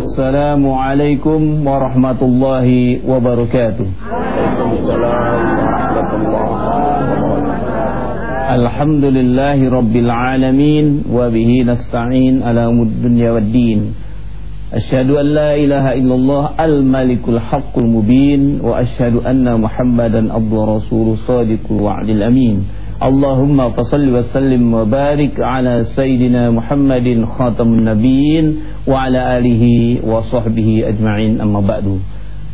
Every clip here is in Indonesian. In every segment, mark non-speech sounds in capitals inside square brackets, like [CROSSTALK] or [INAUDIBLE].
السلام عليكم ورحمة الله وبركاته. الحمد لله رب العالمين وبه نستعين على الدنيا والدين. أشهد أن لا إله إلا الله الملك الحق المبين وأشهد أن محمدا عبد ورسول صادق الوعد الأمين. Allahumma fasalli wa sallim wa barik ala Sayyidina Muhammadin khatamun nabiyyin wa ala alihi wa sahbihi ajma'in. Amma ba'du.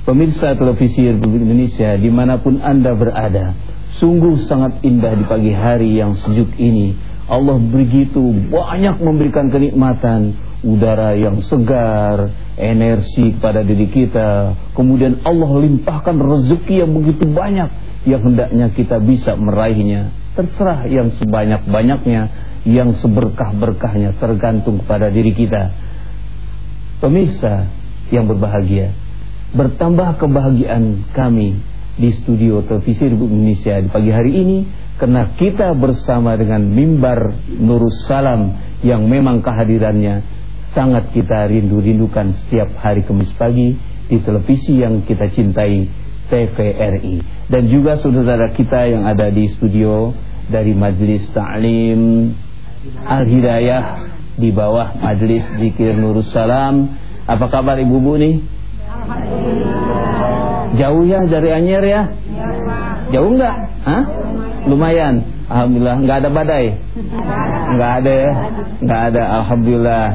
Pemirsa televisi Republik Indonesia di mana pun anda berada Sungguh sangat indah di pagi hari yang sejuk ini. Allah begitu banyak memberikan kenikmatan Udara yang segar, energi kepada diri kita. Kemudian Allah limpahkan rezeki yang begitu banyak Yang hendaknya kita bisa meraihnya. Terserah yang sebanyak-banyaknya Yang seberkah-berkahnya Tergantung kepada diri kita. Pemirsa yang berbahagia Bertambah kebahagiaan kami di studio televisi Republik Indonesia di pagi hari ini karena kita bersama dengan mimbar Nurus Salam yang memang kehadirannya sangat kita rindu-rindukan setiap hari Kamis pagi di televisi yang kita cintai TVRI dan juga saudara kita yang ada di studio dari Majelis Ta'lim Al-Hidayah di bawah Majelis Zikir Nurus Salam apa kabar ibu-ibu nih Jauh ya dari Anyer ya? Jauh enggak? Hah? Lumayan. Alhamdulillah enggak ada badai. Enggak ada ya? Enggak ada. Alhamdulillah.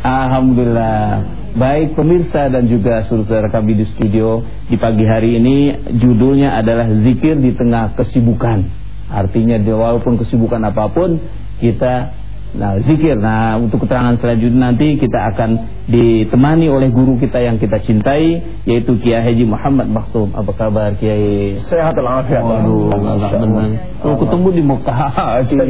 Alhamdulillah. Baik pemirsa dan juga saudara kami di studio di pagi hari ini judulnya adalah zikir di tengah kesibukan. Artinya walaupun kesibukan apa pun kita Nah, zikir. Nah, untuk keterangan selanjutnya nanti kita akan ditemani oleh guru kita yang kita cintai yaitu Kiai Haji Muhammad Maktum. Apa kabar Kiai? Sehat walafiat. Waduh, enggak benar. Kalau ketemu di Mekah. [LAUGHS]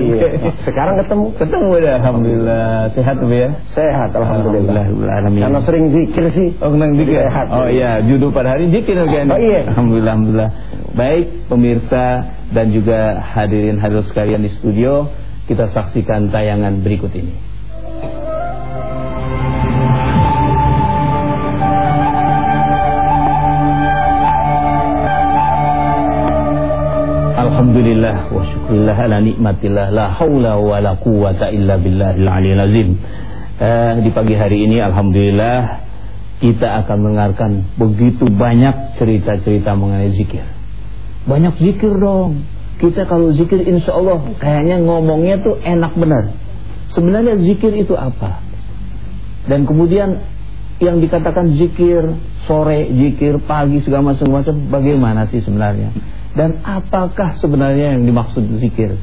Iya. Sekarang ketemu. Ketemu ya, alhamdulillah. Sehat tuh ya? Sehat alhamdulillah. Alhamdulillah. Karena sering zikir sih. Oh, senang zikir. Sehat. Oh iya, judul pada hari zikir kan. Oh, iya. Alhamdulillah, alhamdulillah. Baik pemirsa dan juga hadirin hadirin sekalian di studio, kita saksikan tayangan berikut ini. Alhamdulillah wa syukurillah ala nikmatillah la haula wa la quwata illa billahil aliyil azim. Eh, di pagi hari ini alhamdulillah kita akan mendengarkan begitu banyak cerita-cerita mengenai zikir. Banyak zikir dong. Kita kalau zikir insya Allah kayaknya ngomongnya tuh enak benar. Sebenarnya zikir itu apa? Dan kemudian yang dikatakan zikir sore, zikir pagi segala macam-macam bagaimana sih sebenarnya? Dan apakah sebenarnya yang dimaksud zikir?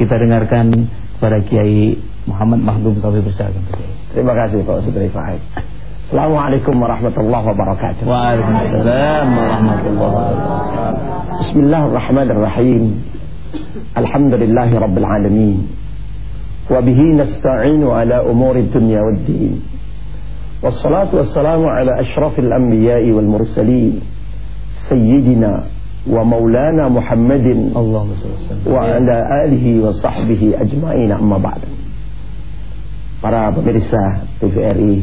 Kita dengarkan kepada Kiai Muhammad Mahdum kami bersama. Terima kasih Pak Ustaz Fahid. Assalamualaikum warahmatullahi wabarakatuh. Waalaikumsalam warahmatullahi wabarakatuh. Bismillahirrahmanirrahim. Alhamdulillahi rabbil alamin. وبه نستعين على أمور الدنيا والدين والصلاة والسلام على أشرف الأنبياء والمرسلين سيدنا wa maulana Muhammadin Allahumma shalli wa sallim. wa ala alihi wa sahbihi ajma'in amma ba'd. Para pemirsa TVRI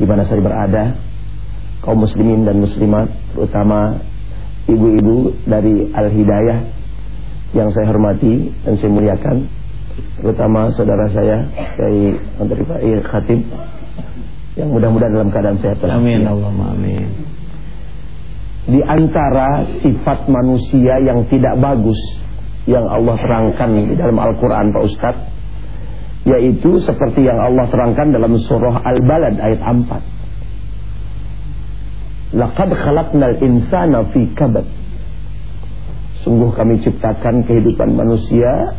di mana saya berada, kaum muslimin dan muslimat, terutama ibu-ibu dari Al Hidayah yang saya hormati dan saya muliakan, terutama saudara saya Kiai Menteri Fakir Khatib yang mudah-mudahan dalam keadaan sehat. Amin Allahumma amin. Di antara sifat manusia yang tidak bagus yang Allah terangkan di dalam Al-Quran Pak Ustadz yaitu seperti yang Allah terangkan dalam surah Al-Balad ayat 4 Laqad khalaqnal insana fi kabad Sungguh kami ciptakan kehidupan manusia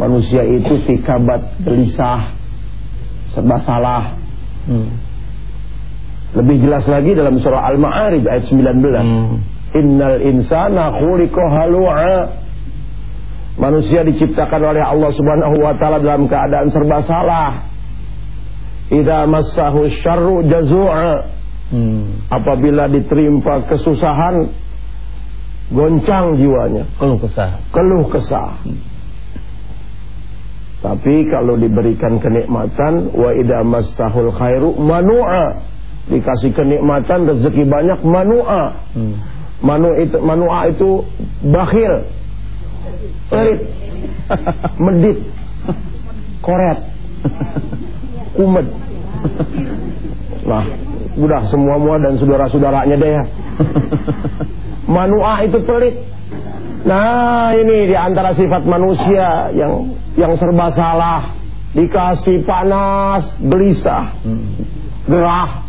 Manusia itu fi kabad gelisah Serba salah Hmm. Lebih jelas lagi dalam surah Al-Ma'arij ayat 19. Hmm. Innal insana khuliqa halu'a. Manusia diciptakan oleh Allah Subhanahu wa taala dalam keadaan serba salah. Idza massahu syarru jazu'a. Hmm. Apabila diterima kesusahan goncang jiwanya, Keluh kesah. keluh kesah. Tapi kalau diberikan kenikmatan wa idza massahul khairu manu'a. Dikasih kenikmatan rezeki banyak manu'a. Hmm. Manu itu manu'a itu bakhil. Pelit. [LAUGHS] Medit. Koret. Kumet. Nah, udah semua-mua dan saudara-saudaranya deh ya. [LAUGHS] Manu'a itu pelit. Nah, ini di antara sifat manusia yang yang serba salah, dikasih panas, gelisah, gerah.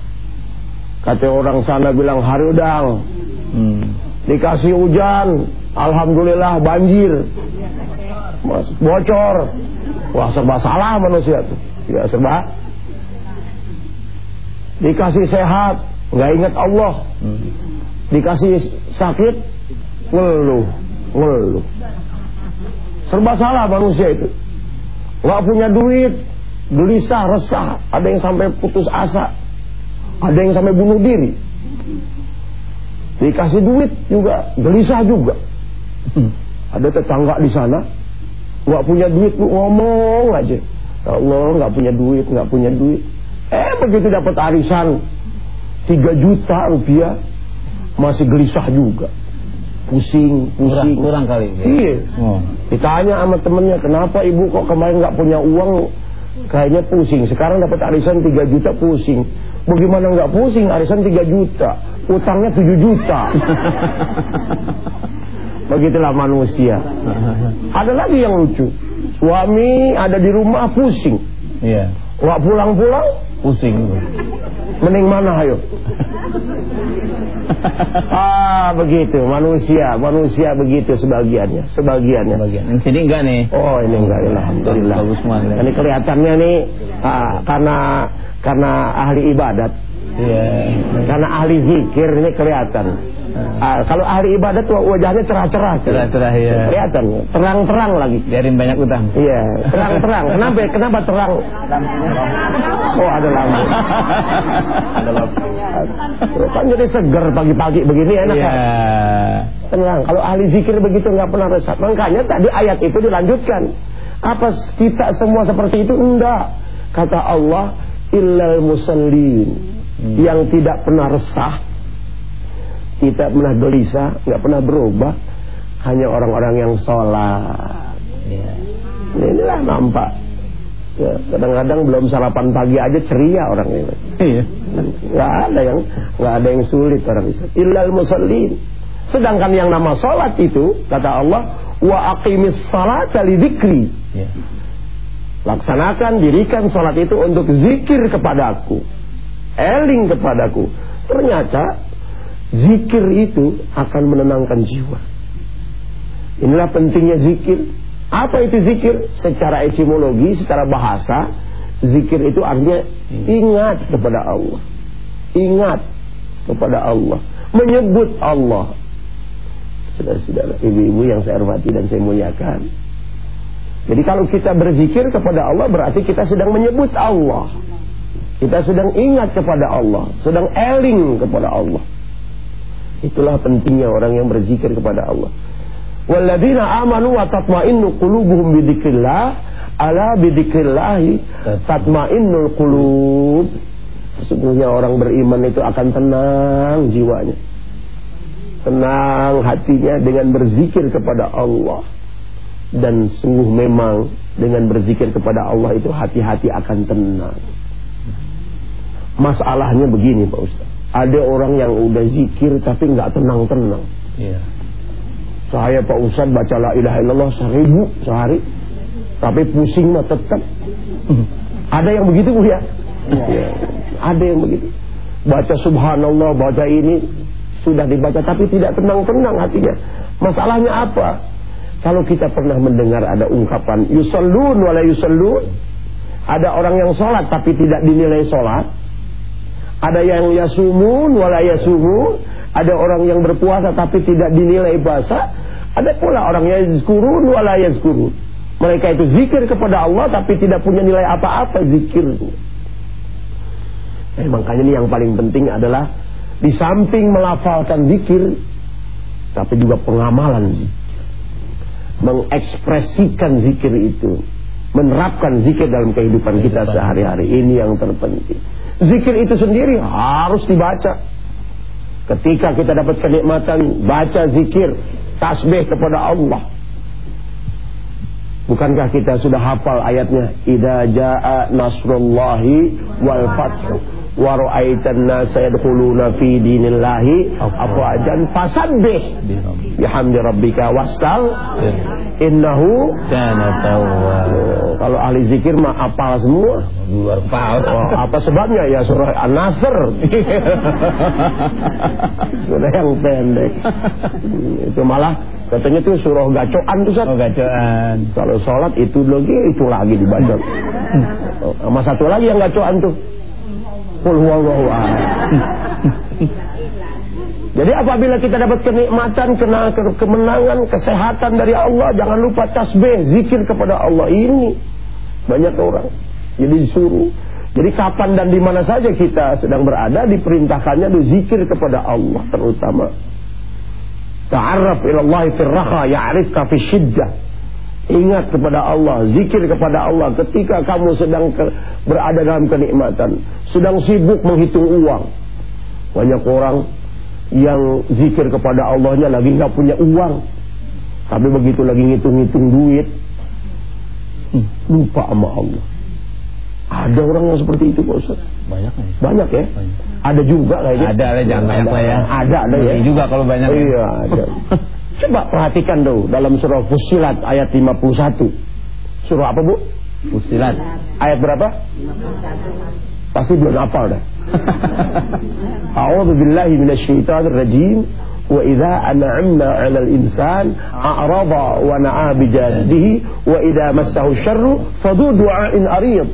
Kata orang sana bilang hari udang, Hmm. dikasih hujan, alhamdulillah banjir. Bocor. Wah, serba salah manusia tuh. Tidak serba. Dikasih sehat, nggak ingat Allah. Dikasih sakit, ngeluh, ngeluh. Serba salah manusia itu. Gak punya duit, gelisah, resah. Ada yang sampai putus asa. Ada yang sampai bunuh diri. Dikasih duit juga, gelisah juga. Ada tetangga di sana, gak punya duit, ngomong aja. Ya Allah, gak punya duit, gak punya duit. Eh, begitu dapat arisan 3 juta rupiah, masih gelisah juga. Pusing, pusing. kurang kali. ya? Iya. Oh. Ditanya sama temennya, kenapa ibu kok kemarin nggak punya uang? Kayaknya pusing. Sekarang dapat arisan 3 juta pusing. Bagaimana nggak pusing? Arisan 3 juta, utangnya 7 juta. [LAUGHS] Begitulah manusia. Ada lagi yang lucu. Suami ada di rumah pusing. Iya. Nggak pulang-pulang, Pusing. mending mana ayo? ah begitu manusia, manusia begitu sebagiannya, sebagiannya. Bagian. Yang sini enggak nih. Oh ini enggak, alhamdulillah. Bagus. Ini kelihatannya nih ah, karena karena ahli ibadat, Iya. karena ahli zikir ini kelihatan. Ah, kalau ahli ibadat tuh wajahnya cerah-cerah, Cerah-cerah ya. kelihatan, terang-terang lagi. Biarin banyak utang. Iya, terang-terang. Kenapa? Kenapa terang? Oh ada lampu. ada lampu. Kan jadi seger pagi-pagi begini enak Iya. kan? Tenang. Kalau ahli zikir begitu nggak pernah resah. Makanya tadi ayat itu dilanjutkan. Apa kita semua seperti itu? Enggak. Kata Allah, illal musallin. Hmm. Yang tidak pernah resah, tidak pernah gelisah, nggak pernah berubah, hanya orang-orang yang sholat. Iya. Nah, inilah nampak. Ya, kadang-kadang belum sarapan pagi aja ceria orang ini. Iya. Nggak ada yang nggak ada yang sulit orang Islam. Illal musallin. Sedangkan yang nama salat itu kata Allah wa aqimis salata li dzikri. Iya. Laksanakan dirikan salat itu untuk zikir kepadaku. Eling kepadaku. Ternyata zikir itu akan menenangkan jiwa. Inilah pentingnya zikir. Apa itu zikir? Secara etimologi, secara bahasa, zikir itu artinya ingat kepada Allah. Ingat kepada Allah. Menyebut Allah. Saudara-saudara, ibu-ibu yang saya hormati dan saya muliakan. Jadi kalau kita berzikir kepada Allah berarti kita sedang menyebut Allah. Kita sedang ingat kepada Allah, sedang eling kepada Allah. Itulah pentingnya orang yang berzikir kepada Allah. Walladzina amanu wa tatma'innu qulubuhum bidzikrillah ala bidzikrillah tatma'innul qulub. Sesungguhnya orang beriman itu akan tenang jiwanya. Tenang hatinya dengan berzikir kepada Allah. Dan sungguh memang dengan berzikir kepada Allah itu hati-hati akan tenang. Masalahnya begini Pak Ustaz. Ada orang yang udah zikir tapi nggak tenang-tenang. Iya. Saya Pak Ustaz baca la ilaha illallah seribu sehari. Tapi pusing mah tetap. [LAUGHS] Ada yang begitu Bu ya? ya? Ada yang begitu. Baca subhanallah, baca ini sudah dibaca tapi tidak tenang-tenang hatinya. Masalahnya apa? Kalau kita pernah mendengar ada ungkapan yusallun wala yusallun, ada orang yang sholat tapi tidak dinilai sholat, ada yang yasumun wala yasumun, ada orang yang berpuasa tapi tidak dinilai puasa, ada pula orang yang yazkurun wala yazkurun. Mereka itu zikir kepada Allah tapi tidak punya nilai apa-apa zikir. Eh, makanya ini yang paling penting adalah di samping melafalkan zikir tapi juga pengamalan. Mengekspresikan zikir itu, menerapkan zikir dalam kehidupan kita sehari-hari ini yang terpenting. Zikir itu sendiri harus dibaca. Ketika kita dapat kenikmatan baca zikir, tasbih kepada Allah. Bukankah kita sudah hafal ayatnya? Idza jaa nasrullahi wal fath wa ra'aitan nasa yadkhuluna fi dinillahi afwajan fasabbih bihamdi rabbika wastal innahu Kana tawwab. Kalau ahli zikir mah apal semua. Luar. Oh, apa sebabnya? Ya surah An-Nasr. [LAUGHS] surah yang pendek. itu malah katanya tuh surah gacoan tuh Ustaz. Oh gacoan. Kalau sholat itu lagi itu lagi dibaca. Oh, sama satu lagi yang gacoan tuh. Jadi apabila kita dapat kenikmatan, kena ke- kemenangan, kesehatan dari Allah, jangan lupa tasbih, zikir kepada Allah ini. Banyak orang. Jadi disuruh. Jadi kapan dan di mana saja kita sedang berada diperintahkannya itu zikir kepada Allah terutama. Ta'arraf ila Allah fi raha ya'rifka fi syiddah. Ingat kepada Allah, zikir kepada Allah ketika kamu sedang ke- berada dalam kenikmatan, sedang sibuk menghitung uang. Banyak orang yang zikir kepada Allahnya lagi nggak punya uang, tapi begitu lagi ngitung-ngitung duit, lupa sama Allah. Ada orang yang seperti itu Pak Ustaz. Banyak nih. Banyak ya? Banyak. Ada juga kayaknya. Ada lah jangan banyak lah ya. Ada ada ya. Rugi juga kalau banyak. Iya, ada. [LAUGHS] Coba perhatikan dulu dalam surah Fusilat ayat 51. Surah apa, Bu? Fusilat. Ayat berapa? Pasti belum hafal dah. [LAUGHS] A'udzu billahi minasyaitonir rajim. Wa idza an'amna 'alal insan a'rada wa na'a bi wa idza massahu syarru fadu du'ain arid.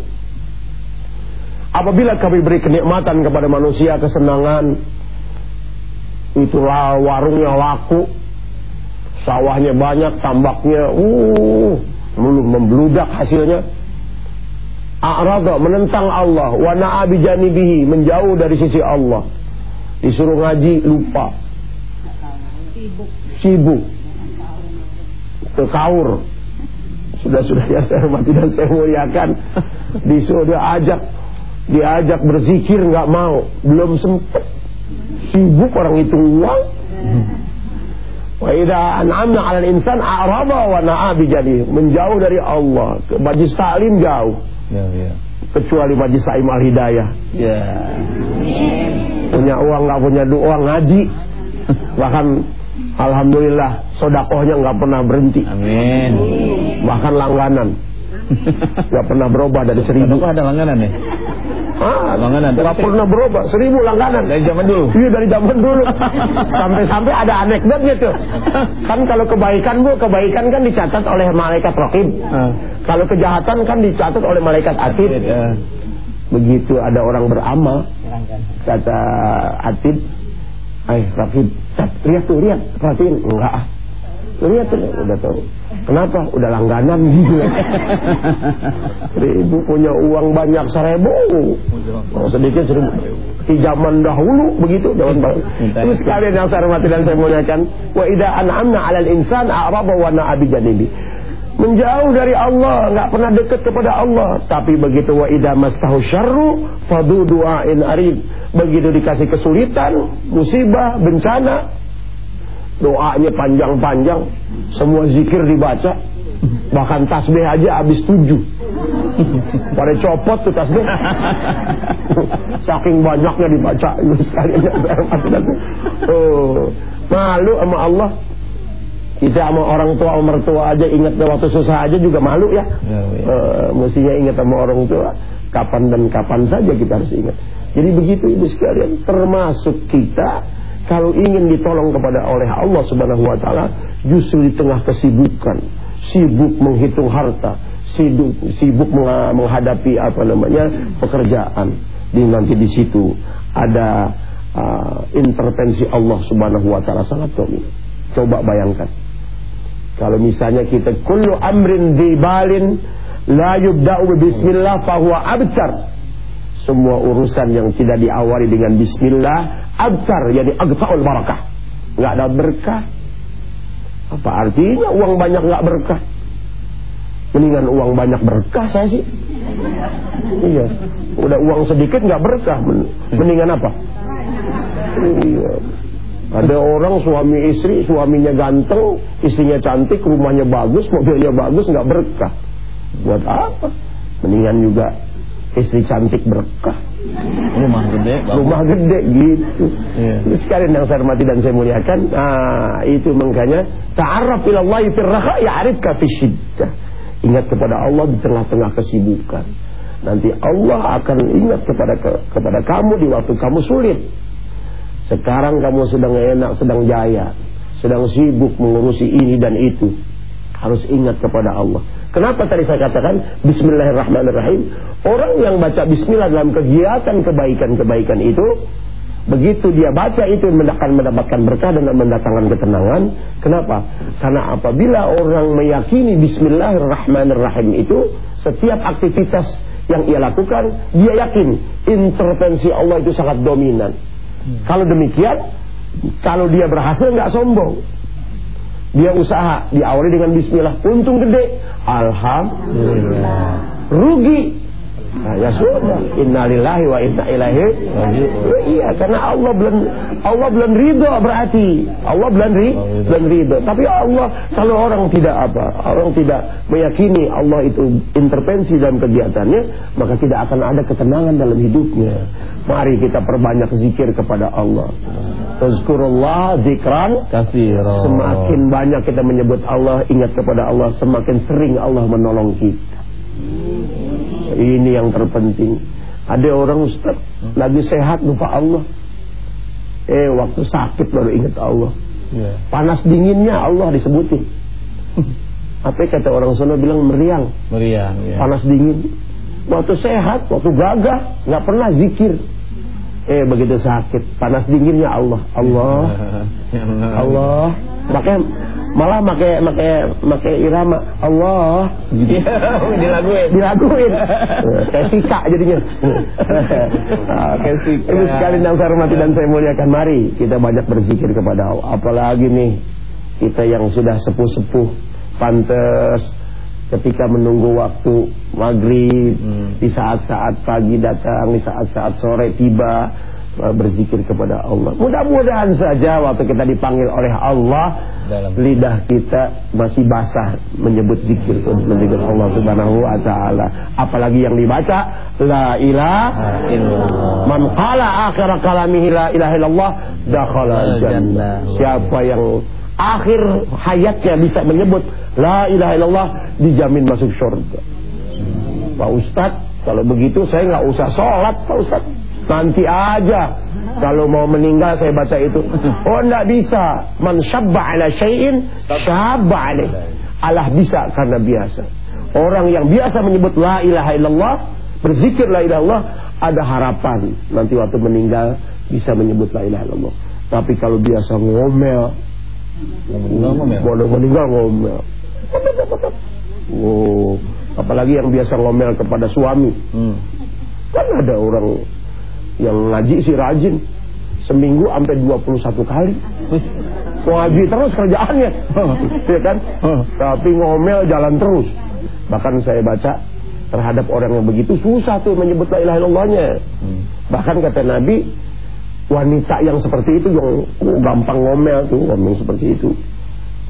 Apabila kami beri kenikmatan kepada manusia kesenangan itulah warungnya laku sawahnya banyak tambaknya uh membludak hasilnya. A'rada menentang Allah. Wa na'a bi janibihi menjauh dari sisi Allah. Disuruh ngaji lupa. Sibuk. Kekaur sudah sudah ya saya hormati dan saya muliakan. Disuruh dia ajak. Diajak berzikir nggak mau. Belum sempet. Sibuk orang hitung uang wa idza an'amna 'alal insan a'rada wa na'a bi janibihi menjauh dari Allah ke majlis taklim jauh Ya, ya. kecuali majlis Saim Al Hidayah Ya. punya uang nggak punya uang ngaji bahkan alhamdulillah sodakohnya nggak pernah berhenti Amin. bahkan langganan [LAUGHS] nggak pernah berubah dari seribu Kok ada langganan ya? Ah, Langganan. nggak pernah berubah? Seribu langganan. Dari zaman dulu. Iya dari zaman dulu. [LAUGHS] Sampai-sampai ada anekdotnya tuh. Kan kalau kebaikan bu Kebaikan kan dicatat oleh malaikat rokib Ah. Kalau kejahatan kan dicatat oleh malaikat atid. Ya. Begitu ada orang beramal Kata Atid Eh Rafid Lihat tuh lihat. Perhatiin Enggak ah. Lihat tuh Udah tahu Kenapa? Udah langganan gitu [LAUGHS] Seribu punya uang banyak seribu oh, Sedikit seribu di zaman dahulu begitu zaman baru. Itu sekalian yang saya hormati dan saya muliakan. Wa idza an'amna 'alal insan a'rada wa na'a janibi. Menjauh dari Allah, nggak pernah dekat kepada Allah. Tapi begitu wa idza massahu syarru fadu du'ain arid. Begitu dikasih kesulitan, musibah, bencana, doanya panjang-panjang, semua zikir dibaca, bahkan tasbih aja habis tujuh. Pada copot tuh tasbih. Saking banyaknya dibaca itu sekali Oh, malu sama Allah. Kita sama orang tua, sama mertua aja ingat waktu susah aja juga malu ya. ya, ya. Uh, mestinya ingat sama orang tua kapan dan kapan saja kita harus ingat. Jadi begitu ibu sekalian, termasuk kita kalau ingin ditolong kepada oleh Allah Subhanahu wa taala justru di tengah kesibukan, sibuk menghitung harta, sibuk sibuk menghadapi apa namanya pekerjaan. Di nanti di situ ada uh, intervensi Allah Subhanahu wa taala sangat dominan. Coba bayangkan kalau misalnya kita kullu amrin dibalin la yubda'u bismillah fahuwa abtar. Semua urusan yang tidak diawali dengan bismillah abtar jadi agtaul barakah. Enggak ada berkah. Apa artinya uang banyak enggak berkah? Mendingan uang banyak berkah saya sih. Iya. Udah uang sedikit enggak berkah. Mendingan apa? Iya. Ada orang suami istri, suaminya ganteng, istrinya cantik, rumahnya bagus, mobilnya bagus, nggak berkah. Buat apa? Mendingan juga istri cantik berkah. Rumah gede, bagus. rumah gede gitu. Yeah. Itu sekalian yang saya hormati dan saya muliakan. Nah, itu makanya ta'arraf ila Allah fi raha ya'rifka fi syiddah. Ingat kepada Allah di tengah-tengah kesibukan. Nanti Allah akan ingat kepada kepada kamu di waktu kamu sulit. Sekarang kamu sedang enak, sedang jaya, sedang sibuk mengurusi ini dan itu. Harus ingat kepada Allah. Kenapa tadi saya katakan Bismillahirrahmanirrahim? Orang yang baca Bismillah dalam kegiatan kebaikan-kebaikan itu, begitu dia baca itu akan mendapatkan berkah dan mendatangkan ketenangan. Kenapa? Karena apabila orang meyakini Bismillahirrahmanirrahim itu, setiap aktivitas yang ia lakukan, dia yakin intervensi Allah itu sangat dominan. Kalau demikian, kalau dia berhasil nggak sombong. Dia usaha, diawali dengan bismillah, untung gede. Alhamdulillah. Rugi, Nah, ya sudah, innalillahi wa inna ilaihi Iya, karena Allah belum Allah belum ridho berarti. Allah belum ri, belum ridho. Tapi Allah kalau orang tidak apa, orang tidak meyakini Allah itu intervensi dalam kegiatannya, maka tidak akan ada ketenangan dalam hidupnya. Mari kita perbanyak zikir kepada Allah. Tazkurullah zikran katsira. Semakin banyak kita menyebut Allah, ingat kepada Allah, semakin sering Allah menolong kita. Ini yang terpenting. Ada orang Ustaz lagi sehat lupa Allah. Eh waktu sakit baru ingat Allah. Yeah. Panas dinginnya Allah disebutin. [LAUGHS] Apa kata orang sana bilang meriang. Meriang. Yeah. Panas dingin. Waktu sehat, waktu gagah, nggak pernah zikir. Eh begitu sakit, panas dinginnya Allah, Allah, [LAUGHS] Allah. Makanya malah pakai pakai pakai irama. Allah. [LAUGHS] Gitu. dilaguin dilaguin [LAUGHS] kayak sika jadinya. Kayak sika. Itu sekali yang saya hormati dan saya muliakan. Mari kita banyak berzikir kepada Allah. Apalagi nih kita yang sudah sepuh-sepuh pantas ketika menunggu waktu maghrib hmm. di saat-saat pagi datang di saat-saat sore tiba berzikir kepada Allah. Mudah-mudahan saja waktu kita dipanggil oleh Allah dalam. lidah kita masih basah menyebut zikir menyebut Allah Subhanahu wa taala. Apalagi yang dibaca la ilaha illallah. Man qala akhir kalamihi la ilaha illallah dakhala jannah siapa yang akhir hayatnya bisa menyebut la ilaha illallah dijamin masuk surga Pak Ustadz kalau begitu saya nggak usah sholat Pak Ustadz nanti aja kalau mau meninggal saya baca itu. [LAUGHS] Oh enggak bisa. Man syabba ala syai'in syabba. Allah bisa karena biasa. Orang yang biasa menyebut la ilaha illallah, berzikir la ilaha illallah, ada harapan nanti waktu meninggal bisa menyebut la ilaha illallah. Tapi kalau biasa ngomel, ngomel, meninggal ngomel. Oh, apalagi yang biasa ngomel kepada suami. Hmm. Kan ada orang Yang ngaji sih rajin. Seminggu sampai 21 kali. [LAUGHS] Ngaji terus kerjaannya. [LAUGHS] ya kan? Tapi ngomel jalan terus. Bahkan saya baca terhadap orang yang begitu susah tuh menyebut la ilaha illallahnya. Hmm. Bahkan kata Nabi, wanita yang seperti itu yang oh, gampang ngomel tuh, ngomel seperti itu.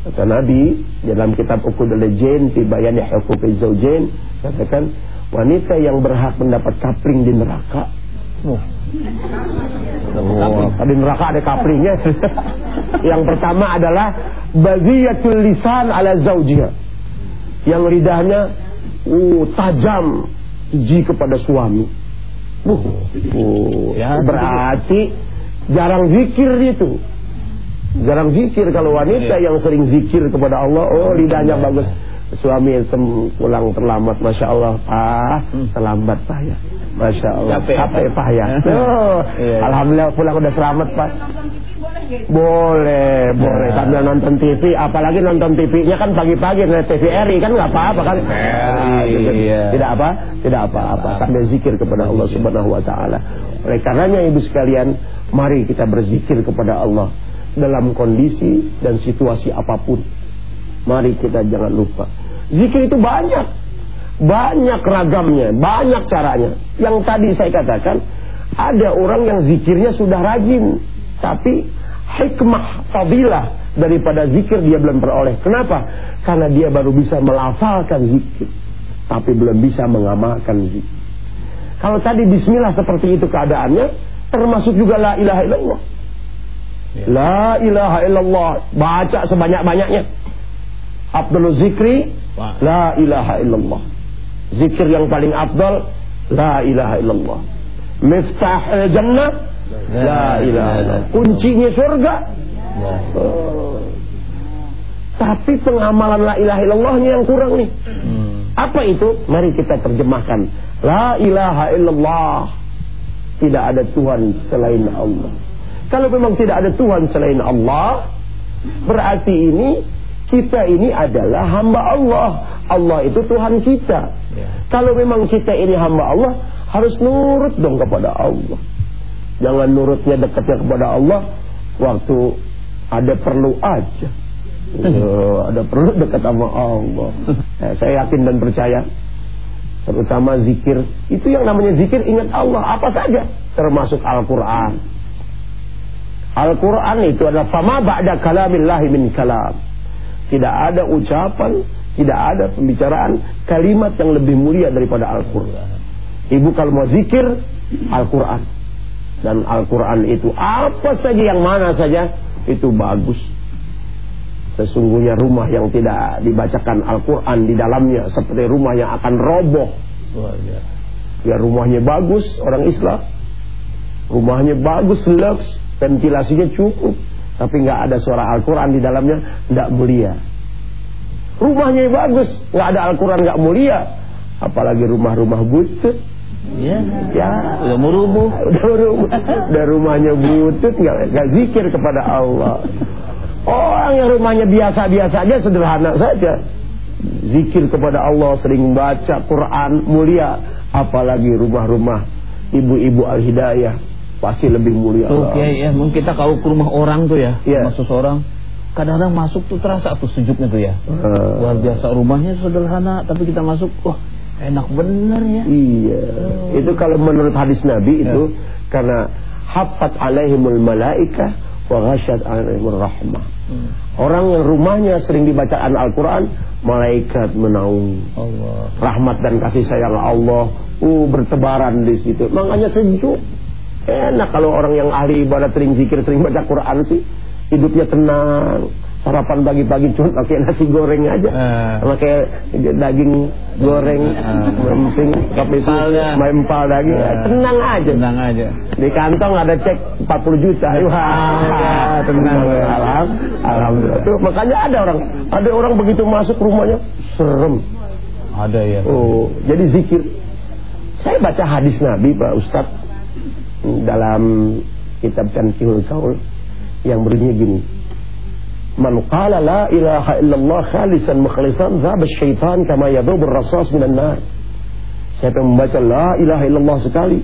Kata Nabi dalam kitab Uqudul Jain Tibayani Huquqiz Zawjain katakan wanita yang berhak mendapat kapling di neraka. Oh. Oh, di neraka ada kaplingnya. [LAUGHS] yang pertama adalah bagiyatul lisan ala zaujiha. Yang lidahnya uh, tajam ji kepada suami. Uh, uh, ya, berarti jarang zikir itu. Jarang zikir kalau wanita iya. yang sering zikir kepada Allah, oh lidahnya bagus suami pulang terlambat Masya Allah. Pak hmm. terlambat Pak ya. Masya Allah. Capek, capek Pak ya. [LAUGHS] Oh, iya, iya. Alhamdulillah pulang udah selamat Pak. Boleh boleh. Nah. sambil nonton TV apalagi nonton TV-nya kan pagi-pagi dari TVRI kan nggak apa-apa kan? Nah, gitu. iya. tidak apa tidak apa-apa. Sambil zikir kepada Allah Subhanahu Wa Taala. Oleh karenanya ibu sekalian mari kita berzikir kepada Allah dalam kondisi dan situasi apa pun Mari kita jangan lupa. Zikir itu banyak. Banyak ragamnya, banyak caranya. Yang tadi saya katakan, ada orang yang zikirnya sudah rajin. Tapi hikmah, fadilah daripada zikir dia belum peroleh. Kenapa? Karena dia baru bisa melafalkan zikir. Tapi belum bisa mengamalkan zikir. Kalau tadi bismillah seperti itu keadaannya, termasuk juga la ilaha illallah. Ya. La ilaha illallah. Baca sebanyak-banyaknya. Abdul Zikri La ilaha illallah. Zikir yang paling abdul La ilaha illallah. Miftah jannah La ilaha illallah. Kuncinya surga. Oh. Tapi pengamalan la ilaha illallahnya yang kurang nih. Hmm. Apa itu? Mari kita terjemahkan. La ilaha illallah. Tidak ada Tuhan selain Allah. Kalau memang tidak ada Tuhan selain Allah Berarti ini kita ini adalah hamba Allah. Allah itu Tuhan kita. Ya. Kalau memang kita ini hamba Allah, harus nurut dong kepada Allah. Jangan nurutnya dekatnya kepada Allah waktu ada perlu aja. Ya, ada perlu dekat sama Allah. Ya, saya yakin dan percaya terutama zikir itu yang namanya zikir ingat Allah apa saja termasuk Al-Qur'an. Al-Qur'an itu adalah fama ba'da kalamillahi min kalam. Tidak ada ucapan, tidak ada pembicaraan kalimat yang lebih mulia daripada Al-Quran. Ibu kalau mau zikir, Al-Quran. Dan Al-Quran itu apa saja yang mana saja, itu bagus. Sesungguhnya rumah yang tidak dibacakan Al-Quran di dalamnya seperti rumah yang akan roboh. Ya rumahnya bagus, orang Islam. Rumahnya bagus, lux, ventilasinya cukup tapi nggak ada suara Al-Quran di dalamnya, nggak mulia. Rumahnya bagus, nggak ada Al-Quran nggak mulia, apalagi rumah-rumah butut. Ya, ya. udah merubuh, [LAUGHS] udah merubuh, udah rumahnya butut nggak nggak zikir kepada Allah. Orang yang rumahnya biasa-biasa aja sederhana saja. Zikir kepada Allah, sering baca Quran mulia, apalagi rumah-rumah ibu-ibu al-hidayah pasti lebih mulia. Oke okay, ya, mungkin kita kalau ke rumah orang tuh ya, yeah. masuk seorang kadang-kadang masuk tuh terasa tuh sujudnya tuh ya. Uh. Luar biasa rumahnya sederhana tapi kita masuk wah enak bener ya. Iya. Oh. Itu kalau menurut hadis Nabi itu yeah. karena hafat alaihimul malaika wa ghasyat alaihimur rahmah. Hmm. Orang yang rumahnya sering dibacaan Al-Quran Malaikat menaungi Allah. Rahmat dan kasih sayang Allah uh, Bertebaran di situ Makanya sejuk Enak kalau orang yang ahli ibadah sering zikir, sering baca Quran sih. Hidupnya tenang. Sarapan pagi-pagi cuma pakai nasi goreng aja. Uh. Pakai daging goreng, uh. memping, kopi susu, empal daging. Uh. Tenang aja. Tenang aja. Di kantong ada cek 40 juta. Wah, tenang. Alham, alhamdulillah. Tuh, makanya ada orang, ada orang begitu masuk rumahnya serem. Ada ya. Oh, jadi zikir. Saya baca hadis Nabi Pak Ustadz dalam kitab Tanfihul Kaul yang berbunyi gini Man qala la ilaha illallah khalisan mukhlisan dhaba syaitan kama yadhubur rasas minan nar Siapa yang membaca la ilaha illallah sekali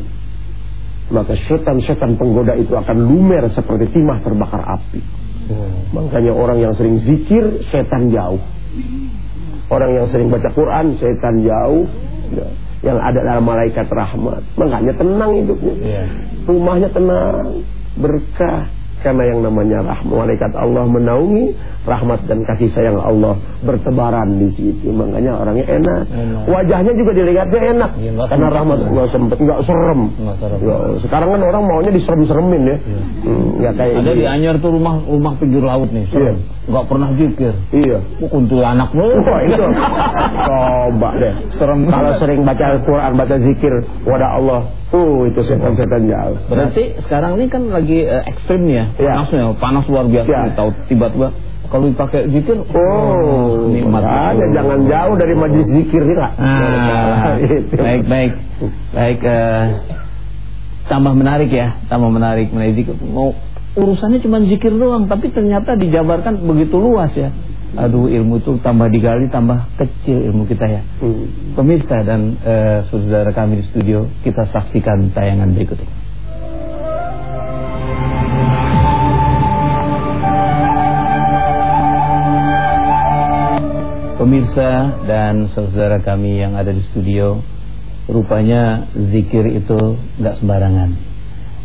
maka setan-setan penggoda itu akan lumer seperti timah terbakar api. Hmm. Makanya orang yang sering zikir, setan jauh. Orang yang sering baca Quran, setan jauh. Ya. Yang ada dalam malaikat rahmat. Makanya tenang hidupnya. Yeah. Rumahnya tenang, berkah. Karena yang namanya rahmat malaikat Allah menaungi rahmat dan kasih sayang Allah bertebaran di situ. Makanya orangnya enak. enak. Wajahnya juga dilihatnya enak. Ya, karena rahmat Allah sempet nggak serem. serem. Ya, sekarang kan orang maunya diserem-seremin ya. ya. Hmm, ya kayak Ada di Anyer tuh rumah rumah pinggir laut nih. Serem. Ya. Nggak pernah zikir. Iya. Oh, anak lu. Oh, itu. Coba deh. Serem. Kalau sering baca Al-Quran, baca zikir, wadah Allah. Oh, itu setan-setan jauh. Berarti sekarang ini kan lagi uh, ekstrim ya. ya. Panasnya, panas luar biasa. Ya. Tahu tiba-tiba kalau dipakai zikir, oh, nikmat. Ya, jangan jauh dari majlis zikir nih lah. Ah, [LAUGHS] baik, baik, baik. Uh, tambah menarik ya, tambah menarik menarik zikir. Mau urusannya cuma zikir doang, tapi ternyata dijabarkan begitu luas ya. Aduh ilmu itu tambah digali tambah kecil ilmu kita ya. Hmm. Pemirsa dan uh, saudara kami di studio, kita saksikan tayangan berikut ini. Pemirsa dan saudara kami yang ada di studio Rupanya zikir itu nggak sembarangan.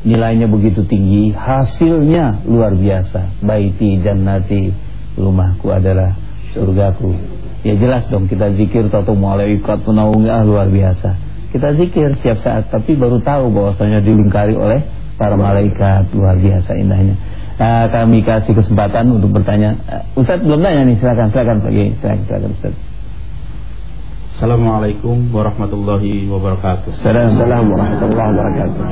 Nilainya begitu tinggi Hasilnya luar biasa. Baiti jannati Rumahku adalah surgaku. Ya jelas dong kita zikir Tatu malaikat penaungnya luar biasa. Kita zikir setiap saat Tapi baru tahu bahwasanya dilingkari oleh Para malaikat. Luar biasa indahnya uh, kami kasih kesempatan untuk bertanya. Uh, Ustaz belum tanya nih, silakan, silakan Pak silakan, silakan Ustaz. Assalamualaikum warahmatullahi wabarakatuh. Assalamualaikum warahmatullahi wabarakatuh.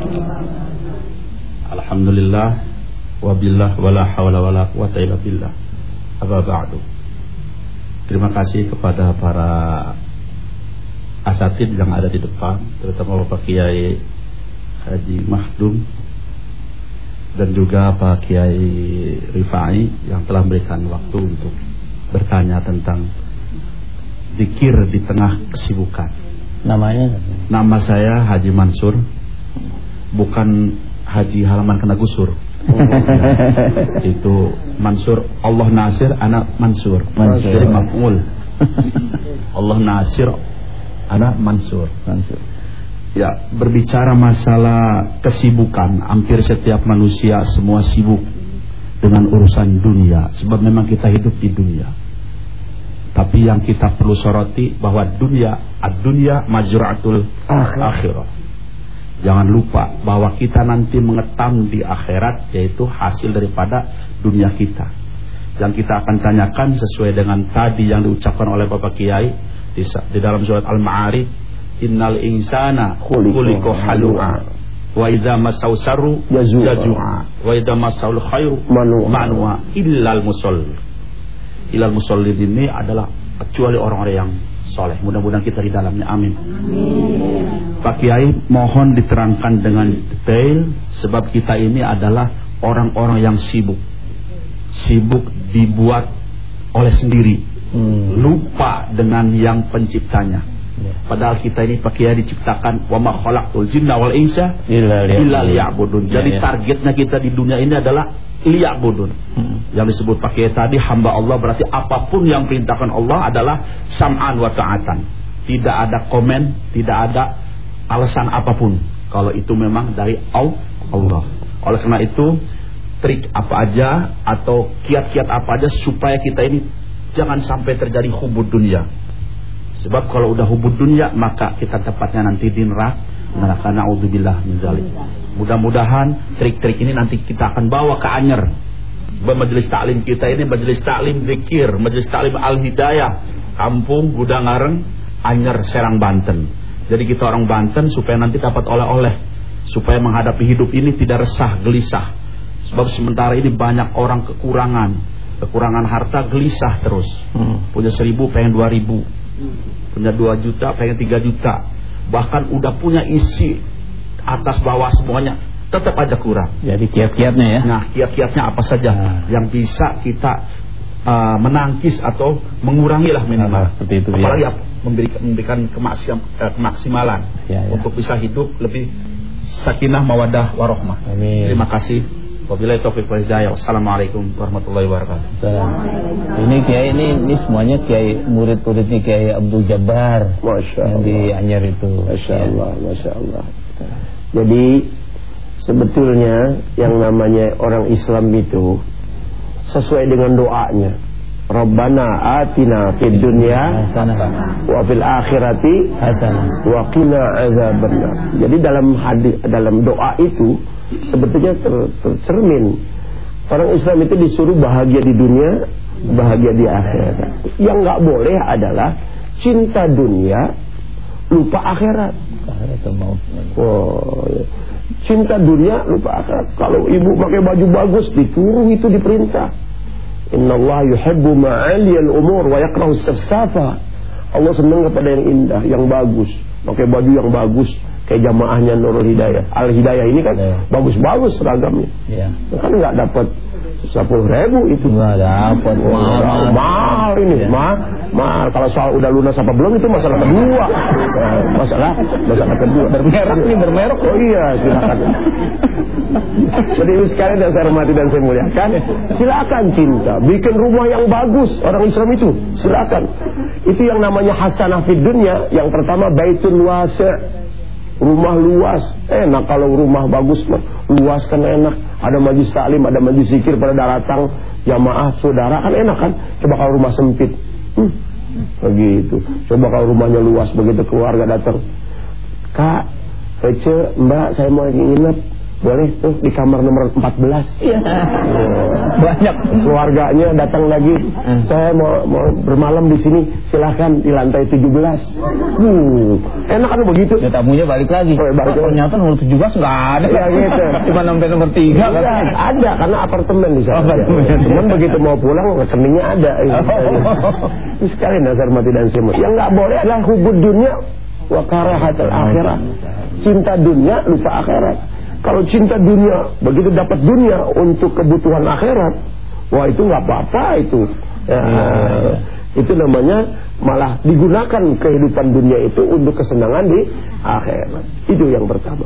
Alhamdulillah wabillah wala hawla wala quwata illa billah. Aba ba'du. Terima kasih kepada para asatid yang ada di depan, terutama Bapak Kiai Haji Mahdum dan juga Pak Kiai Rifai yang telah memberikan waktu untuk bertanya tentang dikir di tengah kesibukan. Namanya? Nama saya Haji Mansur, bukan Haji halaman kena gusur. Oh, [LAUGHS] itu Mansur Allah Nasir anak Mansur. Mansur. Jadi makmul. Allah Nasir anak Mansur. Mansur. Ya, berbicara masalah kesibukan, hampir setiap manusia semua sibuk dengan urusan dunia, sebab memang kita hidup di dunia. Tapi yang kita perlu soroti bahwa dunia, ad-dunya majra'atul akhirah. Jangan lupa bahwa kita nanti mengetam di akhirat yaitu hasil daripada dunia kita. Yang kita akan tanyakan sesuai dengan tadi yang diucapkan oleh Bapak Kiai di, di dalam surat Al-Ma'arij innal insana khuliqa halu'a. wa idza masau saru jazua wa idza masaul khairu manua. illal musall illal musallin ini adalah kecuali orang-orang yang soleh. Mudah-mudahan kita di dalamnya. Amin. amin. Pak Kiai mohon diterangkan dengan detail. Sebab kita ini adalah orang-orang yang sibuk. Sibuk dibuat oleh sendiri. Hmm. lupa dengan yang penciptanya. Ya. Padahal kita ini pakai diciptakan wa ma khalaqtul jinna wal insa illa liya'budun. Jadi ya, ya. targetnya kita di dunia ini adalah liya'budun. Hmm. Yang disebut pakai tadi hamba Allah berarti apa pun yang perintahkan Allah adalah sam'an wa ta'atan. Tidak ada komen, tidak ada alasan apa pun kalau itu memang dari Allah. Oleh karena itu trik apa aja atau kiat-kiat apa aja supaya kita ini jangan sampai terjadi hubud dunia Sebab kalau udah hubud dunia maka kita tepatnya nanti di neraka. Neraka naudzubillah min zalik. Mudah-mudahan trik-trik ini nanti kita akan bawa ke Anyer. Majelis taklim kita ini majelis taklim zikir, majelis taklim al-hidayah, kampung Gudang Areng, Anyer Serang Banten. Jadi kita orang Banten supaya nanti dapat oleh-oleh, supaya menghadapi hidup ini tidak resah, gelisah. Sebab sementara ini banyak orang kekurangan, kekurangan harta gelisah terus. Hmm. Punya seribu pengen dua ribu Punya 2 juta, pengen 3 juta. Bahkan udah punya isi atas bawah semuanya. Tetap aja kurang. Jadi kiat-kiatnya ya. Nah, kiat-kiatnya apa saja nah. yang bisa kita uh, menangkis atau mengurangi lah minimal. Nah, seperti itu Apalagi ya. memberikan, memberikan kemaksimalan, uh, kemaksimalan ya, ya. untuk bisa hidup lebih sakinah mawadah warohmah. Terima kasih. Wabillahi taufiq wal hidayah. Wassalamualaikum warahmatullahi wabarakatuh. Ini kiai ini, ini semuanya kiai murid-muridnya kiai Abdul Jabbar Masya yang di Allah. Anyar itu. Masya Ya. Allah, Masya Allah. Jadi sebetulnya yang namanya orang Islam itu sesuai dengan doanya. Rabbana atina fid dunya Hasanah. wa fil akhirati Hasanah. wa qina azabannar. Jadi dalam hadis dalam doa itu sebetulnya ter- tercermin orang Islam itu disuruh bahagia di dunia, bahagia di akhirat. Yang nggak boleh adalah cinta dunia lupa akhirat. Oh, cinta dunia lupa akhirat. Kalau ibu pakai baju bagus disuruh itu diperintah. Inna Allah yuhibbu ma'aliyal umur wa yakrahu safsafa. Allah senang kepada yang indah, yang bagus. Pakai baju yang bagus kayak jamaahnya Nurul Hidayah. Al Hidayah ini kan Ya. bagus-bagus seragamnya. Ya. Kan nggak dapat 10 ribu itu. Enggak dapat mahal. mahal ini, Ya. mahal, mahal. Kalau soal udah lunas apa belum itu masalah kedua. Eh, masalah, masalah kedua. Bermerek nih, bermerek. Oh iya, silakan. Jadi ini sekali dan saya hormati dan saya muliakan. Silakan cinta, bikin rumah yang bagus orang Islam itu. Silakan. Itu yang namanya hasanah fid dunya. Yang pertama baitul wasi'. Rumah luas, enak kalau rumah bagus mah. Luas kan enak. Ada majlis taklim, ada majlis zikir pada datang jamaah saudara kan enak kan. Coba kalau rumah sempit. Hmm, begitu. Coba kalau rumahnya luas begitu keluarga datang. Kak, Ece, Mbak, saya mau nginep. Boleh tuh di kamar nomor 14. Iya. Banyak. Keluarganya datang lagi. Hmm. Saya mau, mau bermalam di sini. Silahkan di lantai 17. Hmm, enak kan begitu. Ya tamunya balik lagi. Oh, ya, balik ternyata nomor 17 enggak ada. Ya, gitu. Cuma sampai nomor 3 Iya, kan. ada karena apartemen di sana. Oh, apartemen. Cuman begitu mau pulang rekeningnya ada. Oh. Ini sekali dasar mati dan semut. Yang nggak boleh adalah hubud dunia wa karahatul akhirat. Cinta dunia lupa akhirat. Kalau cinta dunia begitu dapat dunia untuk kebutuhan akhirat, wah itu nggak apa-apa itu. Ya, iya. Itu namanya malah digunakan kehidupan dunia itu untuk kesenangan di akhirat. Itu yang pertama.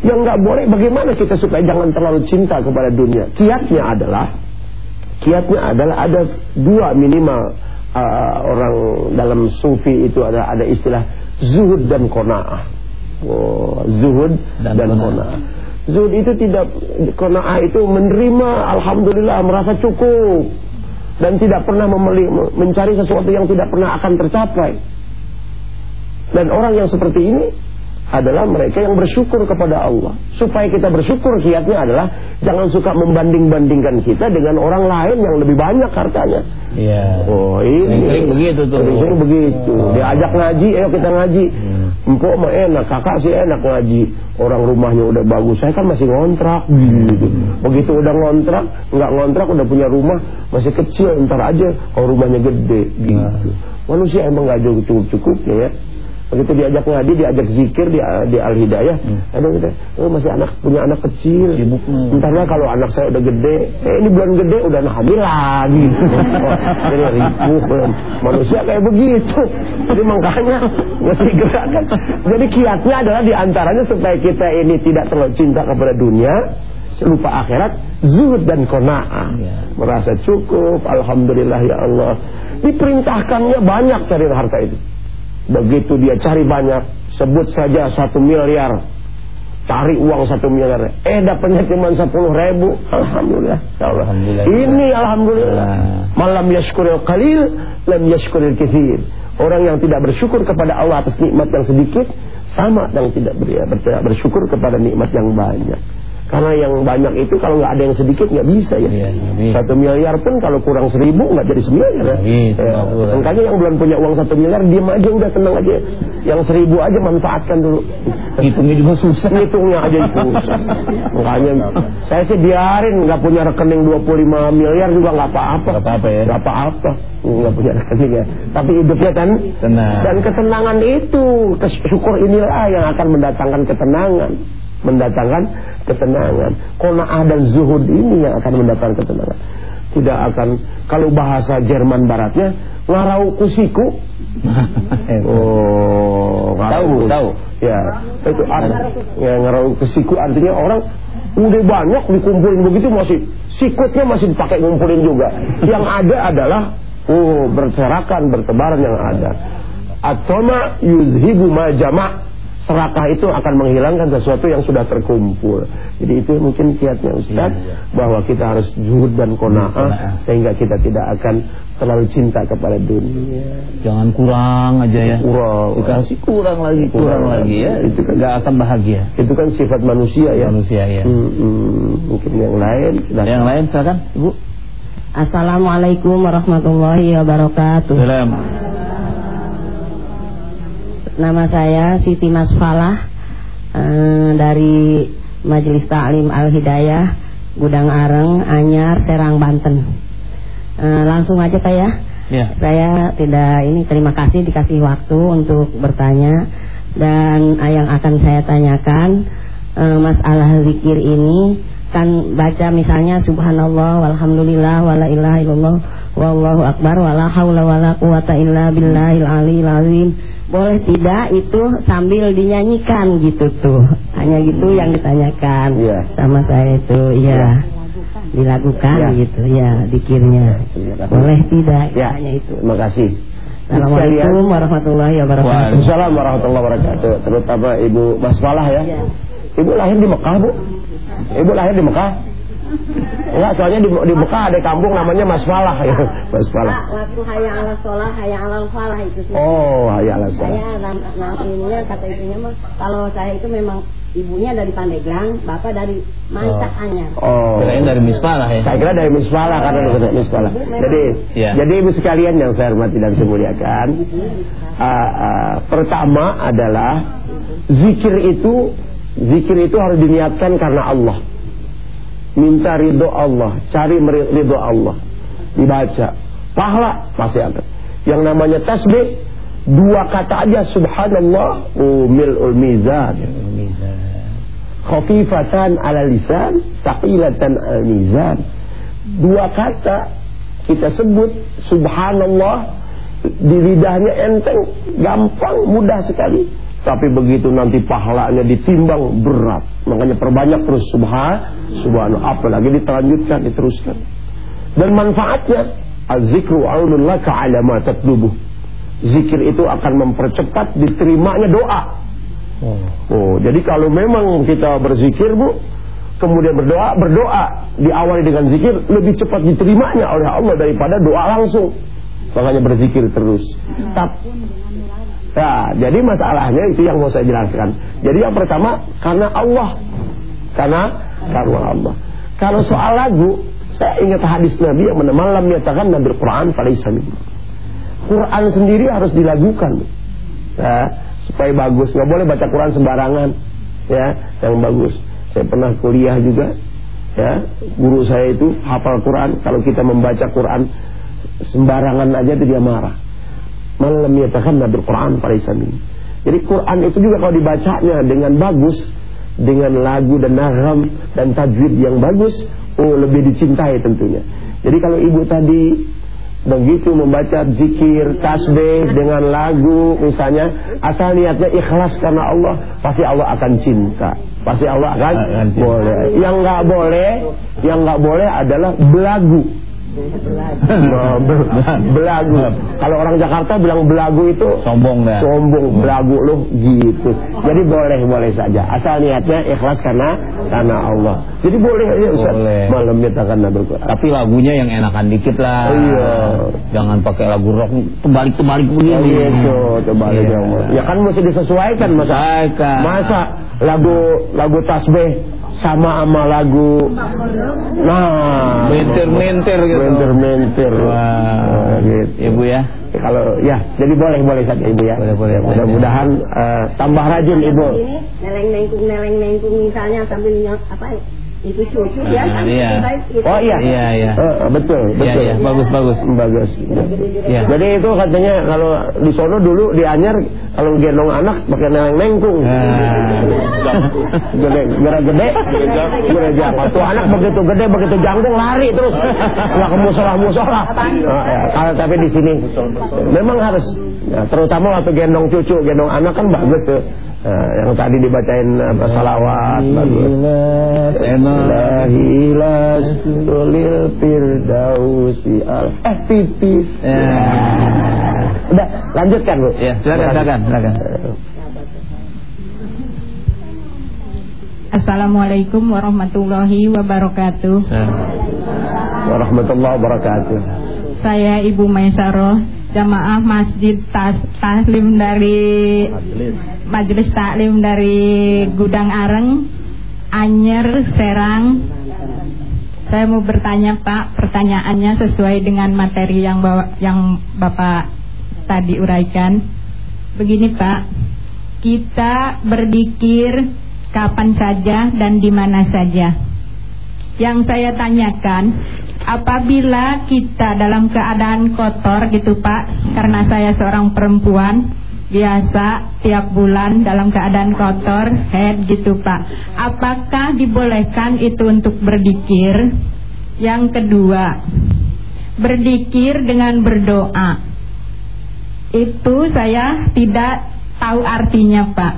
Yang nggak boleh bagaimana kita supaya jangan terlalu cinta kepada dunia. Kiatnya adalah kiatnya adalah ada dua minimal uh, orang dalam sufi itu ada ada istilah zuhud dan qanaah. Oh, zuhud dan, Dan qanaah. Zuhud itu tidak qanaah itu menerima alhamdulillah merasa cukup dan tidak pernah memeli, mencari sesuatu yang tidak pernah akan tercapai. Dan orang yang seperti ini adalah mereka yang bersyukur kepada Allah. Supaya kita bersyukur kiatnya adalah jangan suka membanding-bandingkan kita dengan orang lain yang lebih banyak hartanya. Iya. Oh ini Sering-sering begitu tuh. Sering-sering begitu. Diajak ngaji, ayo kita ngaji. Hmm. Empok mah enak, kakak sih enak ngaji. Orang rumahnya udah bagus, saya kan masih ngontrak. Gitu. Begitu udah ngontrak, nggak ngontrak udah punya rumah masih kecil, ntar aja kalau rumahnya gede. Gitu. Manusia emang nggak cukup cukupnya ya. Begitu diajak ngaji, diajak zikir di, di Al Hidayah, ada kita, oh masih anak punya anak kecil. Entarnya kalau anak saya udah gede, eh ini bulan gede udah hamil lagi. Oh, [LAUGHS] jadi ripuh manusia kayak begitu. Jadi makanya mesti gerakan. Jadi kiatnya adalah di antaranya supaya kita ini tidak terlalu cinta kepada dunia, lupa akhirat, zuhud dan kona'ah. Ya. Merasa cukup, alhamdulillah ya Allah. Diperintahkannya banyak cari harta itu. Begitu dia cari banyak, sebut saja satu miliar, cari uang satu miliar, eh dapatnya cuma sepuluh ribu, alhamdulillah. Ya Allah. Alhamdulillah. Ini alhamdulillah. Nah. Malam yashkuril qalil, lam yashkuril kathir. Orang yang tidak bersyukur kepada Allah atas nikmat yang sedikit, sama yang tidak ber- ber- bersyukur kepada nikmat yang banyak. Karena yang banyak itu kalau nggak ada yang sedikit nggak bisa ya. Iya. Satu miliar pun kalau kurang seribu nggak jadi sembilan ya. Ya. Makanya yang belum punya uang satu miliar diam aja udah tenang aja. Yang seribu aja manfaatkan dulu. Hitungnya juga susah. Ngitungnya aja itu. Makanya saya sih biarin nggak punya rekening 25 miliar juga nggak apa-apa. Nggak apa-apa ya. Nggak apa-apa. Nggak punya rekening ya. Tapi hidupnya kan Tenang. dan ketenangan itu syukur inilah yang akan mendatangkan ketenangan mendatangkan ketenangan kona'ah dan zuhud ini yang akan mendatangkan ketenangan tidak akan kalau bahasa Jerman baratnya ngarau kusiku [LAUGHS] Oh, Tahu, tahu. Ya, itu art, ya ngerau ke siku artinya orang udah banyak dikumpulin begitu masih sikutnya masih dipakai ngumpulin juga. Yang ada adalah oh berserakan bertebaran yang ada. Atoma yuzhibu ma jama' serakah itu akan menghilangkan sesuatu yang sudah terkumpul. Jadi itu mungkin kiatnya Ustaz Iya, iya. bahwa kita harus zuhud dan kona'ah sehingga kita tidak akan terlalu cinta kepada dunia. Jangan kurang aja ya. Kurang. Dikasih kurang lagi, kurang, Kurang. lagi ya. Itu kan- nggak akan bahagia Itu kan sifat manusia ya. manusia ya. Hmm, hmm, mungkin yang lain silakan. Yang lain silakan, Ibu. Assalamualaikum warahmatullahi wabarakatuh. Salam. Nama saya Siti Masfalah eh, dari Majelis Taklim Al Hidayah Gudang Areng Anyar Serang Banten. Eh, langsung aja Pak ya. Ya. Saya tidak ini terima kasih dikasih waktu untuk bertanya dan yang akan saya tanyakan eh, masalah zikir ini kan baca misalnya subhanallah walhamdulillah wala ilaha illallah wallahu akbar wala haula wala quwata illa billahil aliyil azim. Boleh tidak itu sambil dinyanyikan gitu tuh. Hanya gitu yang ditanyakan Iya. sama saya itu ya. Dilakukan Ya. gitu ya dikirnya. Kasih. Boleh tidak Ya, hanya itu. terima kasih. Assalamualaikum warahmatullahi wabarakatuh. Waalaikumsalam warahmatullahi wabarakatuh. Terutama Ibu Mas Falah ya. Iya. Ibu lahir di Mekah, Bu? Ibu lahir di Mekah? Enggak, soalnya di, di Mekah ada kampung namanya Mas Falah ya. [LAUGHS] Mas Falah. Waktu hayya ala sholah, hayya ala falah itu sih. Oh, ya Allah. Saya nam, nam, ininya kata ibunya mah kalau saya itu memang ibunya dari Pandeglang, bapak dari Mancak Anyar. Oh. Kirain dari Mispalah ya. Saya kira dari Misfalah karena dari Misfalah. Jadi, Ya. jadi ibu sekalian yang saya hormati dan saya muliakan, ah, ah, pertama adalah zikir itu, zikir itu harus diniatkan karena Allah. Minta ridho Allah, cari ridho Allah, dibaca, pahala pasti ada. Yang namanya tasbih, dua kata aja Subhanallah, umil mizan khafifatan ala lisan, saqilatan al mizan. Dua kata kita sebut subhanallah di lidahnya enteng, gampang, mudah sekali. Tapi begitu nanti pahalanya ditimbang berat. Makanya perbanyak terus subhan, subhanallah. Apalagi ditelanjutkan, diteruskan. Dan manfaatnya az-zikru aunun laka tatlubuh. Zikir itu akan mempercepat diterimanya doa. Oh, jadi kalau memang kita berzikir bu, kemudian berdoa, berdoa diawali dengan zikir lebih cepat diterimanya oleh Allah daripada doa langsung. Makanya berzikir terus. Tap. Ya, jadi masalahnya itu yang mau saya jelaskan. Jadi yang pertama karena Allah, karena karena Allah. Kalau soal lagu, saya ingat hadis Nabi yang menemani lam yatakan Nabi Quran pada Quran sendiri harus dilagukan. Ya, supaya bagus. Nggak boleh baca Quran sembarangan. Ya yang bagus. Saya pernah kuliah juga. Ya guru saya itu hafal Quran. Kalau kita membaca Quran sembarangan aja itu dia marah malam yatakan Nabi Quran pada jadi Quran itu juga kalau dibacanya dengan bagus dengan lagu dan nagam dan tajwid yang bagus oh lebih dicintai tentunya. Jadi kalau ibu tadi begitu membaca zikir, tasbih dengan lagu misalnya asal niatnya ikhlas karena Allah pasti Allah akan cinta. Pasti Allah akan, Akan boleh. Yang nggak boleh yang nggak boleh adalah belagu Be- belagu kalau orang Jakarta bilang belagu itu Sombong dah. sombong belagu lu gitu jadi boleh boleh saja asal niatnya ikhlas karena karena Allah jadi boleh aja Ustaz Boleh. malam akan berquran Tapi lagunya yang enakan dikit lah. Iya. Jangan pakai lagu rock terbalik-terbalik begini. Oh gitu, coba Iya. aja Ya kan mesti disesuaikan masa. Masa lagu lagu tasbih sama sama lagu nah Mentir-mentir gitu. Mentir-mentir. Wah. Gitu. Ibu ya. Ya, Kalau ya, jadi boleh boleh saja Ibu ya. Boleh, boleh, Ya. Mudah-mudahan eh, tambah rajin Ibu. Ini neleng nengkung neleng nengkung misalnya sambil nyok apa itu cucu ya Ah, sambil iya. Oh iya. Iya, iya. Eh, betul, Iya, betul. iya, bagus, bagus. Bagus. Iya. Jadi itu katanya kalau di sono dulu di Anyar kalau gendong anak pakai neleng nengkung. Ah. gede, gara gede, gereja apa tuh anak begitu gede begitu jangkung lari terus nggak ke musola musola. Nah, ya, kalau tapi di sini memang harus, ya, terutama waktu gendong cucu, gendong anak kan bagus tuh. Nah, yang tadi dibacain apa salawat bagus. Ilahilas tulil firdausi al eh pipis. Ya. Udah, lanjutkan Bu. Ya, silakan, silakan, silakan. Assalamualaikum warahmatullahi wabarakatuh. Warahmatullahi wabarakatuh. Saya Ibu Maisaroh, jamaah Masjid Tas Taslim dari Majelis Taklim dari Gudang Areng, Anyer, Serang. Saya mau bertanya Pak, pertanyaannya sesuai dengan materi yang bawa, yang Bapak tadi uraikan. Begini Pak, kita berdikir kapan saja dan di mana saja. Yang saya tanyakan, apabila kita dalam keadaan kotor gitu Pak, karena saya seorang perempuan, biasa tiap bulan dalam keadaan kotor, head gitu Pak. Apakah dibolehkan itu untuk berdikir? Yang kedua, berdikir dengan berdoa. Itu saya tidak tahu artinya Pak.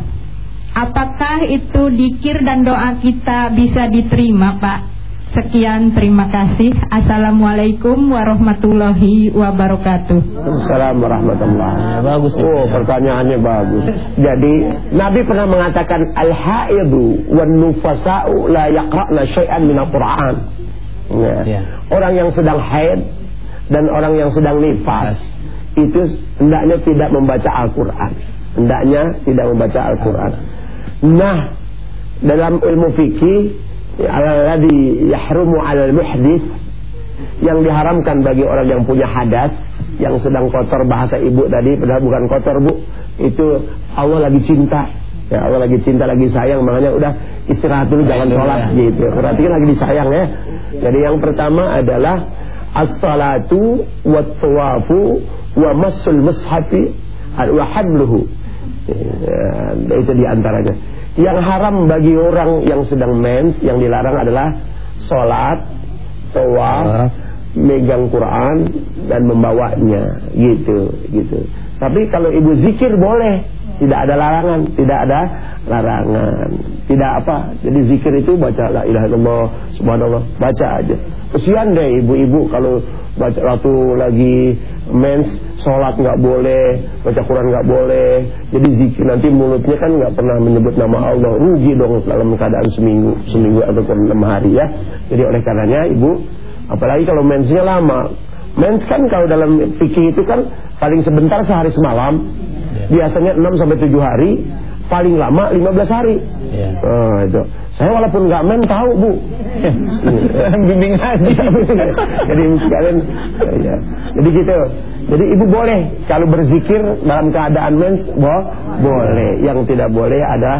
Apakah itu dikir dan doa kita bisa diterima Pak? Sekian terima kasih. Assalamualaikum warahmatullahi wabarakatuh. Assalamualaikum warahmatullahi Ya, bagus itu. Oh pertanyaannya bagus. Jadi Nabi pernah mengatakan Al-haidu wan nufasa'u la yaqra'na syai'an minal Qur'an ya. Ya. Orang yang sedang haid Dan orang yang sedang nifas Itu hendaknya tidak membaca Al-Quran. Hendaknya tidak membaca Al-Quran. Nah Dalam ilmu fikih Alladhi yahrumu alal muhdith Yang diharamkan bagi orang yang punya hadas Yang sedang kotor bahasa ibu tadi Padahal bukan kotor bu. Itu Allah lagi cinta. Ya Allah lagi cinta, lagi sayang Makanya udah istirahat dulu jangan sholat gitu. Perhatikan lagi disayang ya. Jadi yang pertama adalah As-salatu wa tawafu Wa masul mushafi Wa hamluhu Ya, itu di antaranya. Yang haram bagi orang yang sedang mens, yang dilarang adalah sholat, tawaf, megang Quran dan membawanya, gitu, gitu. Tapi kalau ibu zikir boleh, tidak ada larangan, tidak ada larangan, tidak apa. Jadi zikir itu baca la ilaha illallah, subhanallah, baca aja. Kesian deh ibu-ibu kalau baca waktu lagi mens sholat nggak boleh baca Quran nggak boleh. Jadi zikir nanti mulutnya kan nggak pernah menyebut nama Allah. Rugi dong dalam keadaan seminggu seminggu ataupun enam hari ya. Jadi oleh karenanya ibu apalagi kalau mensnya lama. Mens kan kalau dalam fikih itu kan paling sebentar sehari semalam. Biasanya 6 sampai 7 hari. Paling lama 15 hari. Ya. Oh, itu. Saya walaupun nggak men tahu bu. Saya bimbing aja. Jadi sekalian, ya. Jadi gitu. Jadi ibu boleh kalau berzikir dalam keadaan mens, bo boleh. Yang tidak boleh ada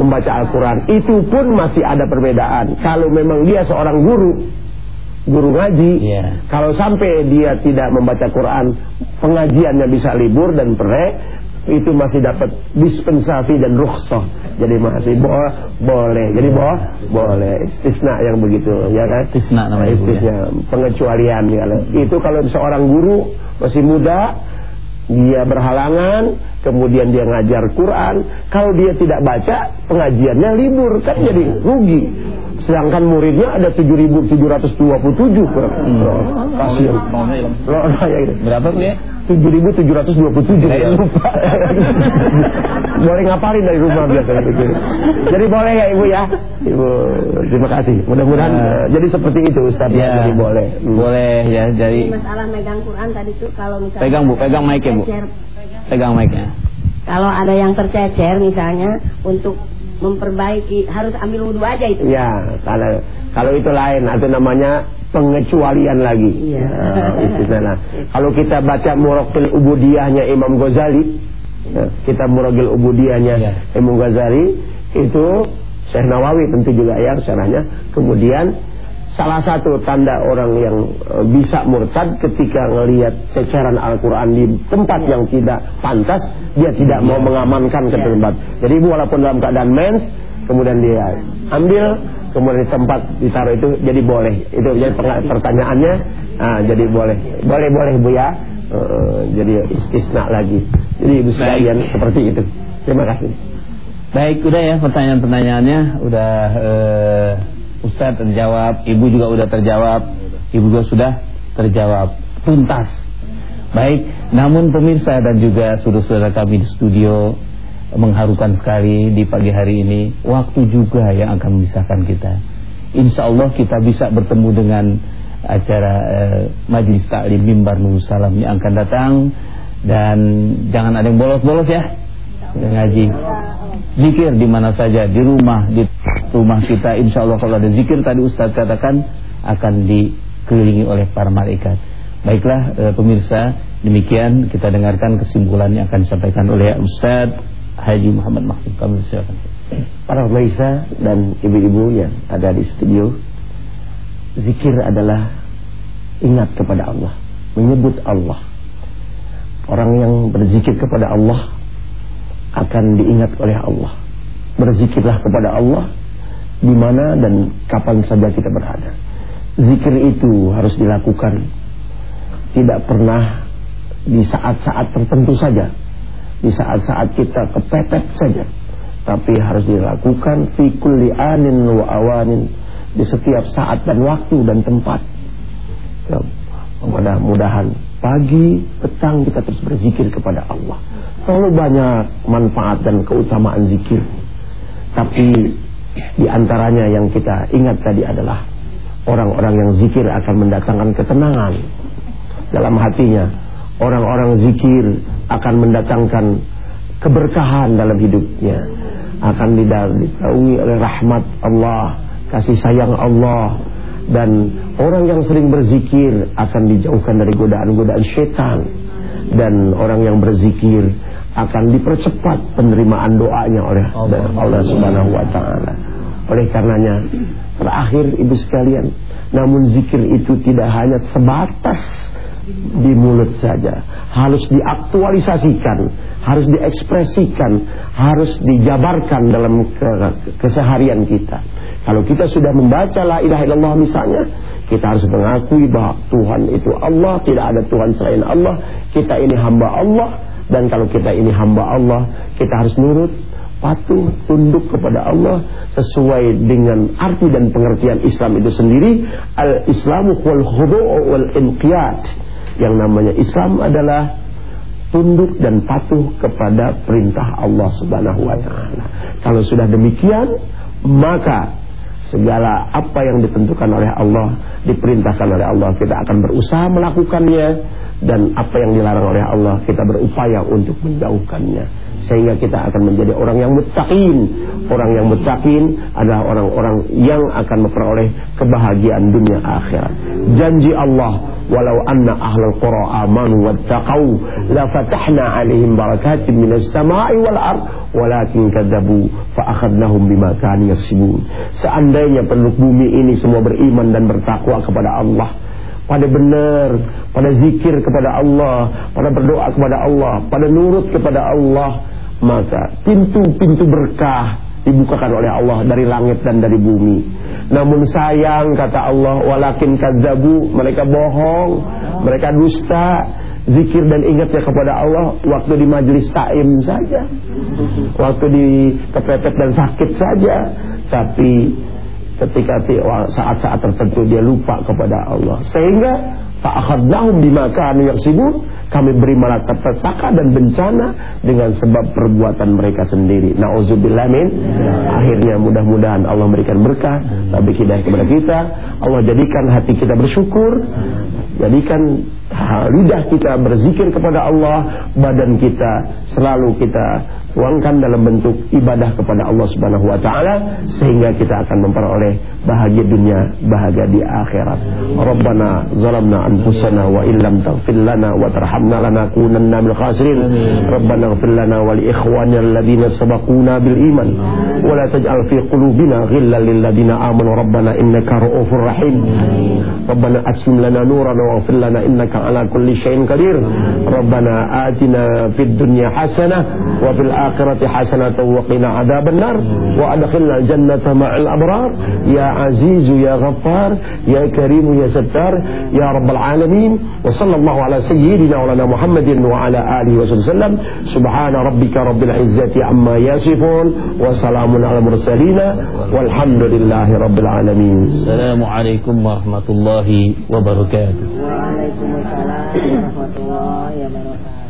membaca Al-Quran. Itu pun masih ada perbedaan. Kalau memang dia seorang guru, guru ngaji, Iya. kalau sampai dia tidak membaca Quran, pengajiannya bisa libur dan perek, itu masih dapat dispensasi dan rukhsah. Jadi masih bo boleh. Jadi bo boleh. Istisna yang begitu, ya kan? Istisna namanya, ya. Istisna, pengecualian ya. Itu kalau seorang guru masih muda dia berhalangan, kemudian dia ngajar Quran, kalau dia tidak baca, pengajiannya libur, kan jadi rugi. Sedangkan muridnya ada 7.727 kurang. Hmm. Kasihan. Loh, ya gitu. [LAUGHS] Berapa ya? 7.727 ya. lupa. [LAUGHS] boleh ngapalin dari rumah [LAUGHS] biasanya begitu. Jadi boleh ya Ibu ya. Ibu terima kasih. Mudah-mudahan Ya. eh, jadi seperti itu Ustaz ya. Ya, Jadi boleh. Hmm. Boleh ya, jadi Masalah megang Quran tadi tuh kalau misalnya pegang Bu, pegang mic-nya Bu. Pegang mic-nya. Kalau ada yang tercecer misalnya untuk memperbaiki harus ambil wudhu aja itu. Ya, kalau kalau itu lain itu namanya pengecualian lagi. Iya. Ya, istilahnya. [LAUGHS] Kalau kita baca Muraqil Ubudiyahnya Imam Ghazali, ya, kita Muraqil Ubudiyahnya Iya. Imam Ghazali itu Syekh Nawawi tentu juga ya syarahnya. Kemudian salah satu tanda orang yang eh, bisa murtad ketika ngelihat ceceran Al-Qur'an di tempat yang tidak pantas, dia tidak mau mengamankan ke Iya. tempat. Jadi ibu walaupun dalam keadaan mens, kemudian dia ambil, kemudian di tempat ditaruh itu jadi boleh. Itu jadi perta- pertanyaannya, ah, jadi boleh, boleh boleh bu ya. Eh, jadi istisna lagi. Jadi ibu sekalian seperti itu. Terima kasih. Baik, udah ya pertanyaan-pertanyaannya udah uh, Ustadz terjawab, Ibu juga udah terjawab, Ibu juga sudah terjawab tuntas. Baik, namun pemirsa dan juga saudara-saudara kami di studio mengharukan sekali di pagi hari ini. Waktu juga yang akan memisahkan kita. Insya Allah kita bisa bertemu dengan acara eh, Majlis Taklim Mimbar Nur Salam yang akan datang. Dan jangan ada yang bolos-bolos ya. Ngaji. Zikir di mana saja di rumah di rumah kita. Insya Allah kalau ada zikir tadi Ustaz katakan akan dikelilingi oleh para malaikat. Baiklah e, pemirsa demikian kita dengarkan kesimpulan yang akan disampaikan oleh Ustaz Haji Muhammad Mahfud. Kami silakan. Para pemirsa dan ibu-ibu yang ada di studio zikir adalah ingat kepada Allah menyebut Allah orang yang berzikir kepada Allah akan diingat oleh Allah. Berzikirlah kepada Allah di mana dan kapan saja kita berada. Zikir itu harus dilakukan tidak pernah di saat-saat tertentu saja. Di saat-saat kita kepepet saja. Tapi harus dilakukan fi kulli anin wa awanin di setiap saat dan waktu dan tempat. Ya, mudah-mudahan pagi, petang kita terus berzikir kepada Allah. Terlalu banyak manfaat dan keutamaan zikir. Tapi di antaranya yang kita ingat tadi adalah orang-orang yang zikir akan mendatangkan ketenangan dalam hatinya. Orang-orang zikir akan mendatangkan keberkahan dalam hidupnya. Akan ditaungi oleh rahmat Allah, kasih sayang Allah dan orang yang sering berzikir akan dijauhkan dari godaan-godaan setan dan orang yang berzikir akan dipercepat penerimaan doanya oleh Allah, Allah Subhanahu wa taala. Oleh karenanya terakhir Ibu sekalian, namun zikir itu tidak hanya sebatas di mulut saja, harus diaktualisasikan, harus diekspresikan, harus dijabarkan dalam keseharian kita. Kalau kita sudah membaca la ilaha illallah misalnya, kita harus mengakui bahwa Tuhan itu Allah, tidak ada Tuhan selain Allah, kita ini hamba Allah, dan kalau kita ini hamba Allah Kita harus nurut Patuh, tunduk kepada Allah Sesuai dengan arti dan pengertian Islam itu sendiri. Al-Islamu wal khudu'u wal inqiyat Yang namanya Islam adalah Tunduk dan patuh kepada perintah Allah subhanahu wa ta'ala. Kalau sudah demikian Maka segala apa yang ditentukan oleh Allah Diperintahkan oleh Allah Kita akan berusaha melakukannya. Dan apa yang dilarang oleh Allah kita berupaya untuk menjauhkannya sehingga kita akan menjadi orang yang muttaqin. Orang yang muttaqin adalah orang-orang yang akan memperoleh kebahagiaan dunia akhirat. Janji Allah walau anna ahlul qura amanu wattaqau la fatahna alaihim barakatin minas sama'i wal ard walakin kadzabu fa akhadnahum bima kanu yaksibun. Seandainya penduduk bumi ini semua beriman dan bertakwa kepada Allah pada benar, pada zikir kepada Allah, pada berdoa kepada Allah, pada nurut kepada Allah, maka pintu-pintu berkah dibukakan oleh Allah dari langit dan dari bumi. Namun sayang kata Allah, walakin kadzabu, mereka bohong, mereka dusta. Zikir dan ingatnya kepada Allah waktu di majelis taim saja. Waktu di kepepet dan sakit saja. Tapi ketika saat-saat tertentu dia lupa kepada Allah. Sehingga fa'akhadnahum bima kanu yaksibun kami beri malapetaka dan bencana dengan sebab perbuatan mereka sendiri. Nauzubillah min. Akhirnya mudah-mudahan Allah memberikan berkah tapi hidayah kepada kita. Allah jadikan hati kita bersyukur. Jadikan lidah kita berzikir kepada Allah. Badan kita selalu kita tuangkan dalam bentuk ibadah kepada Allah Subhanahu wa taala sehingga kita akan memperoleh bahagia dunia, bahagia di akhirat. Rabbana zalamna anfusana wa illam taghfir lana wa tarhamna lanakunanna minal khasirin. Rabbana ighfir lana wa li ikhwanina alladhina sabaquna bil iman wa la taj'al fi qulubina ghillan lil ladzina amanu rabbana innaka ra'ufur rahim. Rabbana aslim lana nurana wa ighfir lana innaka ala kulli syai'in qadir rabbana atina fid dunya hasanah wa fil akhirati hasanah wa qina adzabannar wa adkhilna jannata ma'al abrar ya aziz ya ghaffar ya karim ya sattar ya rabbal alamin wa sallallahu ala sayyidina wa lana muhammadin wa ala alihi wa sallam subhana rabbika rabbil izzati amma yasifun wa salamun ala mursalin walhamdulillahi rabbil alamin Assalamualaikum warahmatullahi wabarakatuh Waalaikumsalam warahmatullahi wabarakatuh